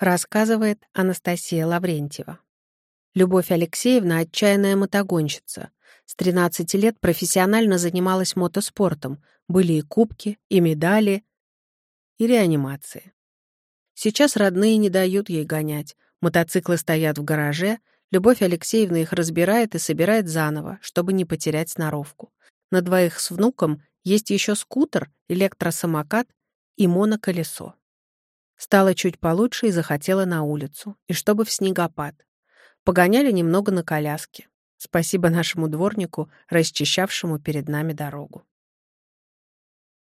Рассказывает Анастасия Лаврентьева. Любовь Алексеевна — отчаянная мотогонщица. С 13 лет профессионально занималась мотоспортом. Были и кубки, и медали, и реанимации. Сейчас родные не дают ей гонять. Мотоциклы стоят в гараже, Любовь Алексеевна их разбирает и собирает заново, чтобы не потерять сноровку. На двоих с внуком есть еще скутер, электросамокат и моноколесо. Стало чуть получше и захотела на улицу, и чтобы в снегопад. Погоняли немного на коляске. Спасибо нашему дворнику, расчищавшему перед нами дорогу.